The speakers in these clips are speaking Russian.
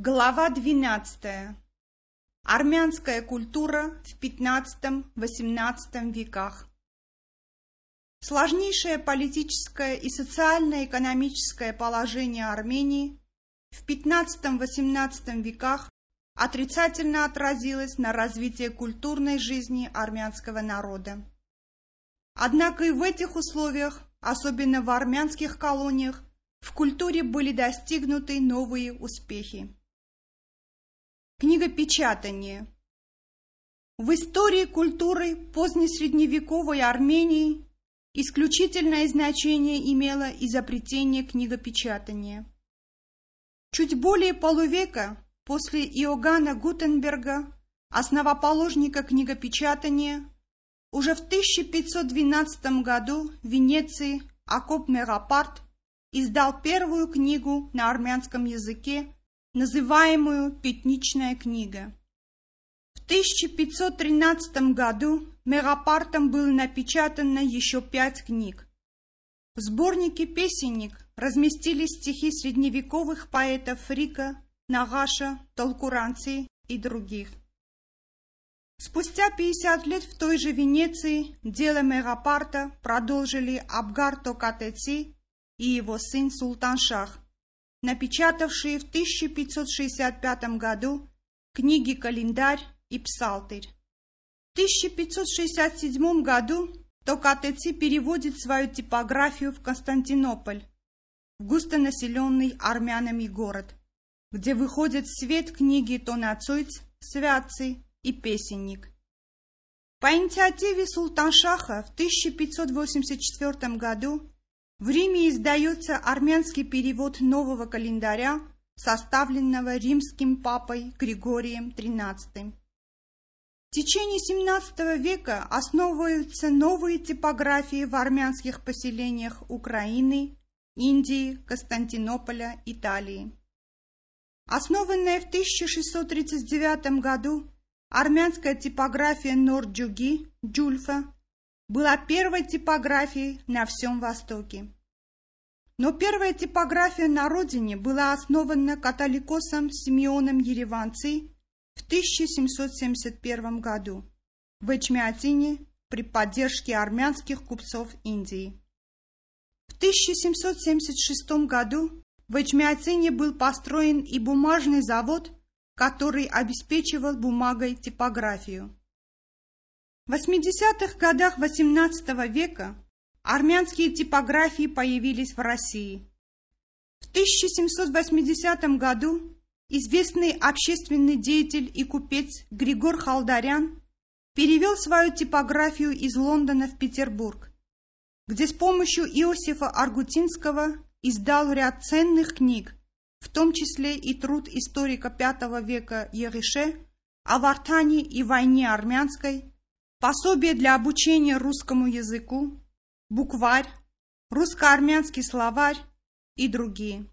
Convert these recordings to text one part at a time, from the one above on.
Глава 12. Армянская культура в XV-XVIII веках. Сложнейшее политическое и социально-экономическое положение Армении в XV-XVIII веках отрицательно отразилось на развитии культурной жизни армянского народа. Однако и в этих условиях, особенно в армянских колониях, в культуре были достигнуты новые успехи. Книгопечатание. В истории культуры позднесредневековой Армении исключительное значение имело изобретение книгопечатания. Чуть более полувека после Иоганна Гутенберга, основоположника книгопечатания, уже в 1512 году в Венеции Акоп Мерапарт издал первую книгу на армянском языке называемую «Пятничная книга». В 1513 году Мерапартом было напечатано еще пять книг. В сборнике «Песенник» разместились стихи средневековых поэтов Фрика, Нагаша, Толкуранци и других. Спустя 50 лет в той же Венеции дело Мерапарта продолжили Абгар Токатеци и его сын Султан Шах – напечатавшие в 1565 году книги «Календарь» и «Псалтырь». В 1567 году Токатеци переводит свою типографию в Константинополь, в густонаселенный армянами город, где выходят в свет книги Тонацуйц, Святцы и Песенник. По инициативе Султаншаха в 1584 году в Риме издается армянский перевод нового календаря, составленного римским папой Григорием XIII. В течение XVII века основываются новые типографии в армянских поселениях Украины, Индии, Константинополя, Италии. Основанная в 1639 году армянская типография Норджуги, Джульфа, была первой типографией на всем Востоке. Но первая типография на родине была основана католикосом Симеоном Ереванцей в 1771 году в Эчмиатине при поддержке армянских купцов Индии. В 1776 году в Эчмиатине был построен и бумажный завод, который обеспечивал бумагой типографию. В 80-х годах XVIII века армянские типографии появились в России. В 1780 году известный общественный деятель и купец Григор Халдарян перевел свою типографию из Лондона в Петербург, где с помощью Иосифа Аргутинского издал ряд ценных книг, в том числе и труд историка V века Ерише о Вартане и войне армянской, пособие для обучения русскому языку, букварь, русско-армянский словарь и другие.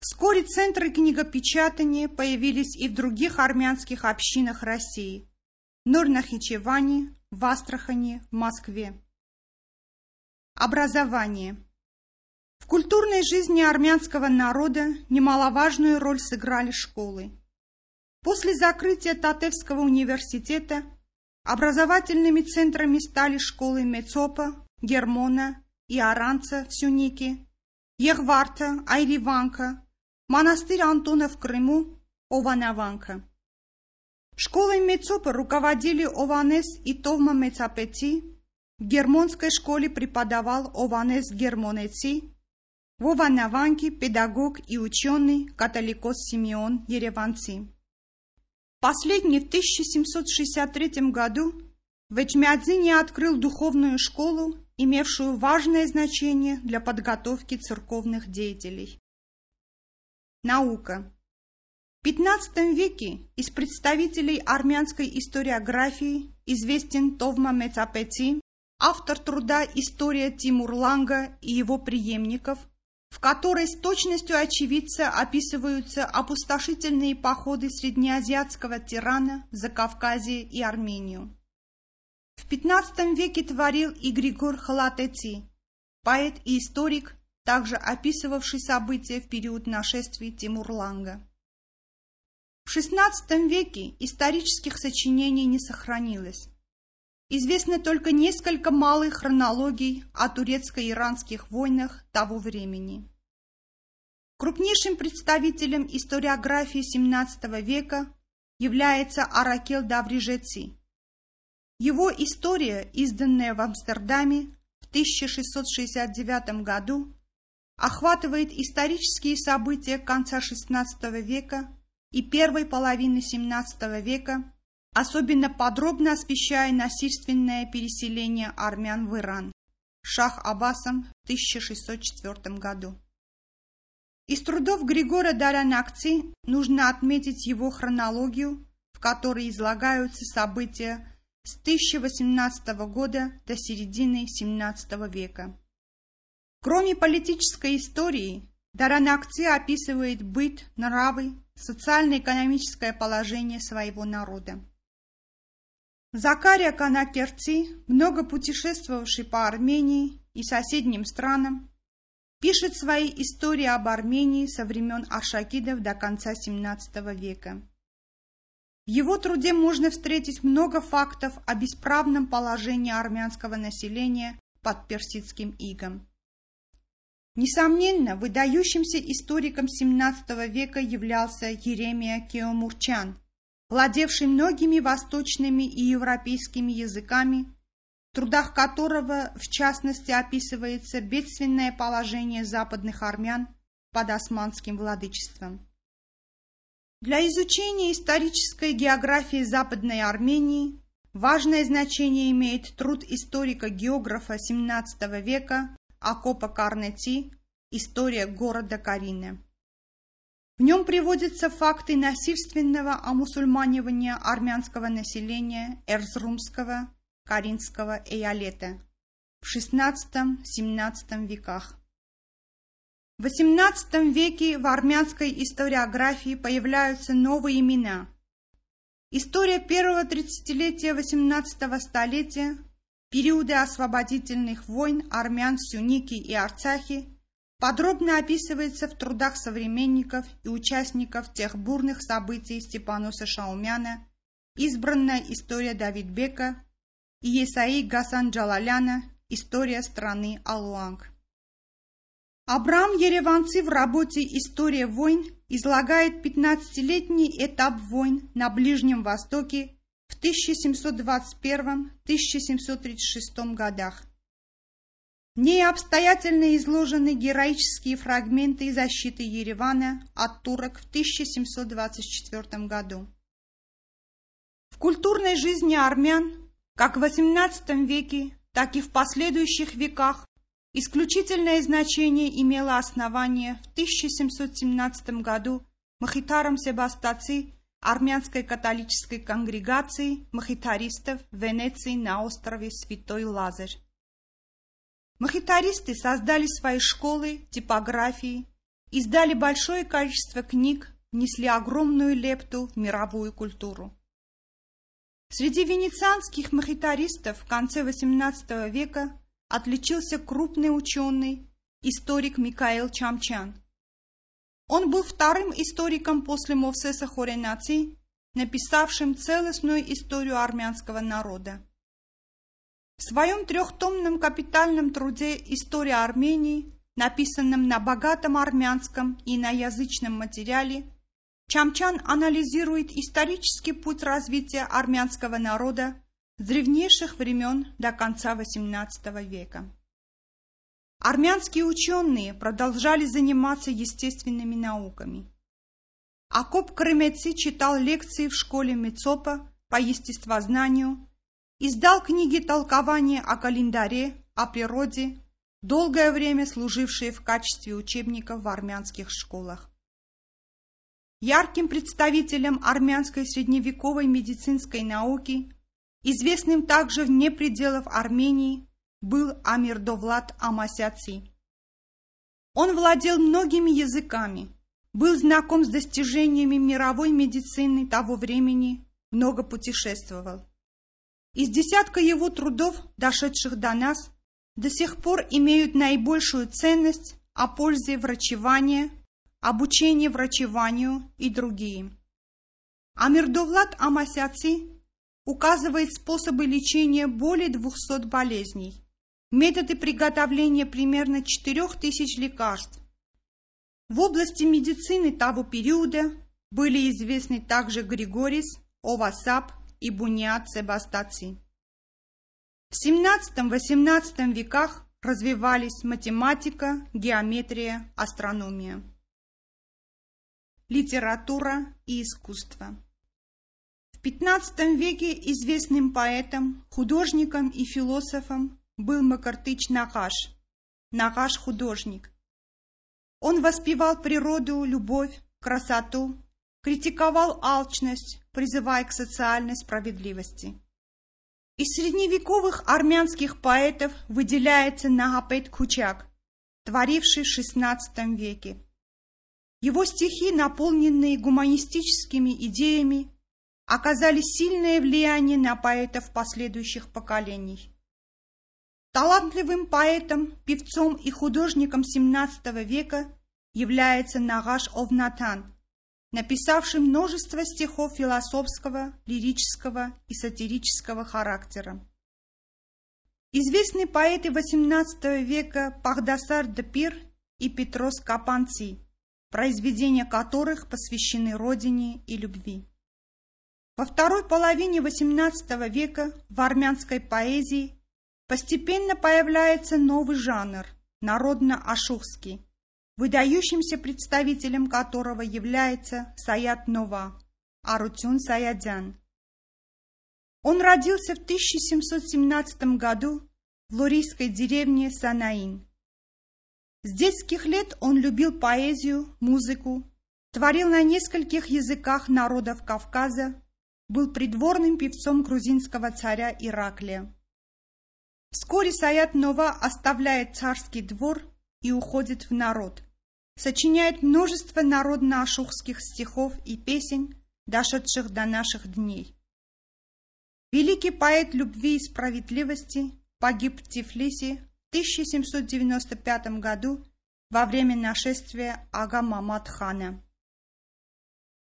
Вскоре центры книгопечатания появились и в других армянских общинах России – Нор-Нахичеване, в Астрахани, в Москве. Образование. В культурной жизни армянского народа немаловажную роль сыграли школы. После закрытия Татевского университета – Образовательными центрами стали школы Мецопа, Гермона и Аранца в Сюнике, Егварта, Айриванка, монастырь Антона в Крыму, Ованаванка. Школой Мецопа руководили Ованес и Товма Мецапети, в гермонской школе преподавал Ованес Гермонеци, в Ованаванке педагог и ученый католикос Симеон Ереванци. Последний в 1763 году в Эчмиадзине открыл духовную школу, имевшую важное значение для подготовки церковных деятелей. Наука. В XV веке из представителей армянской историографии известен Товма Мецапети, автор труда «История Тимурланга и его преемников», в которой с точностью очевидца описываются опустошительные походы среднеазиатского тирана за Кавказе и Армению. В XV веке творил и Григор Халатеци, поэт и историк, также описывавший события в период нашествий Тимурланга. В XVI веке исторических сочинений не сохранилось. Известно только несколько малых хронологий о турецко-иранских войнах того времени. Крупнейшим представителем историографии XVII века является Аракел Даврижеци. Его история, изданная в Амстердаме в 1669 году, охватывает исторические события конца XVI века и первой половины XVII века, особенно подробно освещая насильственное переселение армян в Иран Шах Аббасом в 1604 году. Из трудов Григора Даранакци нужно отметить его хронологию, в которой излагаются события с 1018 года до середины XVII века. Кроме политической истории, Даранакци описывает быт, нравы, социально-экономическое положение своего народа. Закария Канакерци, много путешествовавший по Армении и соседним странам, пишет свои истории об Армении со времен Аршакидов до конца XVII века. В его труде можно встретить много фактов о бесправном положении армянского населения под персидским игом. Несомненно, выдающимся историком XVII века являлся Еремия Кеомурчан, владевший многими восточными и европейскими языками, в трудах которого, в частности, описывается бедственное положение западных армян под османским владычеством. Для изучения исторической географии Западной Армении важное значение имеет труд историка-географа XVII века Акопа Карнети «История города Карина». В нем приводятся факты насильственного омусульманивания армянского населения Эрзрумского, Каринского эйалета в XVI-XVII веках. В XVIII веке в армянской историографии появляются новые имена. История первого тридцатилетия XVIII столетия периоды освободительных войн армян в Сюнике и Арцахе подробно описывается в трудах современников и участников тех бурных событий Степаноса Шаумяна, избранная история Давидбека и Есаи Гасан Джалаляна «История страны Алуанг». Абрам Ереванцы в работе «История войн» излагает 15-летний этап войн на Ближнем Востоке в 1721-1736 годах. В ней обстоятельно изложены героические фрагменты защиты Еревана от турок в 1724 году. В культурной жизни армян, как в XVIII веке, так и в последующих веках, исключительное значение имело основание в 1717 году Махитаром Себастаци армянской католической конгрегации махитаристов в Венеции на острове Святой Лазарь. Махитаристы создали свои школы, типографии, издали большое количество книг, внесли огромную лепту в мировую культуру. Среди венецианских махитаристов в конце XVIII века отличился крупный ученый, историк Микаэл Чамчан – он был вторым историком после Мовсеса Хоренаци, написавшим целостную историю армянского народа. В своем трехтомном капитальном труде «История Армении», написанном на богатом армянском и иноязычном материале, Чамчан анализирует исторический путь развития армянского народа с древнейших времен до конца XVIII века. Армянские ученые продолжали заниматься естественными науками. Акоп Крымеци читал лекции в школе Мецопа по естествознанию, издал книги толкования о календаре, о природе, долгое время служившие в качестве учебников в армянских школах. Ярким представителем армянской средневековой медицинской науки, известным также вне пределов Армении, был Амирдовлад Амасяци. Он владел многими языками, был знаком с достижениями мировой медицины того времени, много путешествовал. Из десятка его трудов, дошедших до нас, до сих пор имеют наибольшую ценность о пользе врачевания, обучении врачеванию и другие. Амирдовлад Амасяци указывает способы лечения более 200 болезней, методы приготовления примерно 4000 лекарств. В области медицины того периода были известны также Григорис, Овасап и Буниат Себастаци. В XVII-XVIII веках развивались математика, геометрия, астрономия. Литература и искусство. В XV веке известным поэтом, художником и философом был Макартыч Нагаш, Нагаш художник. Он воспевал природу, любовь, красоту, критиковал алчность, призывая к социальной справедливости. Из средневековых армянских поэтов выделяется Нагапет Кучак, творивший в XVI веке. Его стихи, наполненные гуманистическими идеями, оказали сильное влияние на поэтов последующих поколений. Талантливым поэтом, певцом и художником XVII века является Нагаш Овнатан – написавший множество стихов философского, лирического и сатирического характера. Известные поэты XVIII века Пахдасар Депир и Петрос Капанци, произведения которых посвящены родине и любви. Во второй половине XVIII века в армянской поэзии постепенно появляется новый жанр – народно-ашухский, выдающимся представителем которого является Саят Нова, Арутюн Саядян. Он родился в 1717 году в лурийской деревне Санаин. С детских лет он любил поэзию, музыку, творил на нескольких языках народов Кавказа, был придворным певцом грузинского царя Ираклия. Вскоре Саят Нова оставляет царский двор и уходит в народ сочиняет множество народно-ашухских стихов и песен, дошедших до наших дней. Великий поэт любви и справедливости погиб в Тифлисе в 1795 году во время нашествия Ага Мамад хана.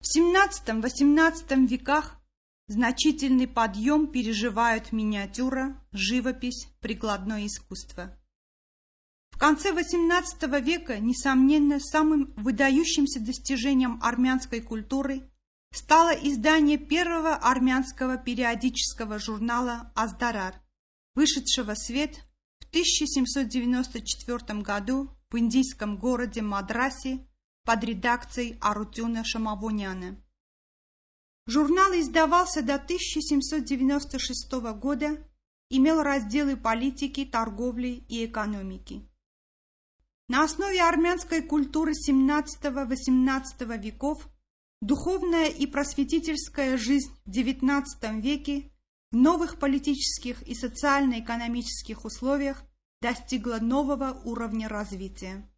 В XVII-XVIII веках значительный подъем переживают миниатюра, живопись, прикладное искусство. В конце XVIII века, несомненно, самым выдающимся достижением армянской культуры стало издание первого армянского периодического журнала «Аздарар», вышедшего в свет в 1794 году в индийском городе Мадрасе под редакцией Арутюна Шамавоняна. Журнал издавался до 1796 года, имел разделы политики, торговли и экономики. На основе армянской культуры XVII-XVIII веков духовная и просветительская жизнь в XIX веке в новых политических и социально-экономических условиях достигла нового уровня развития.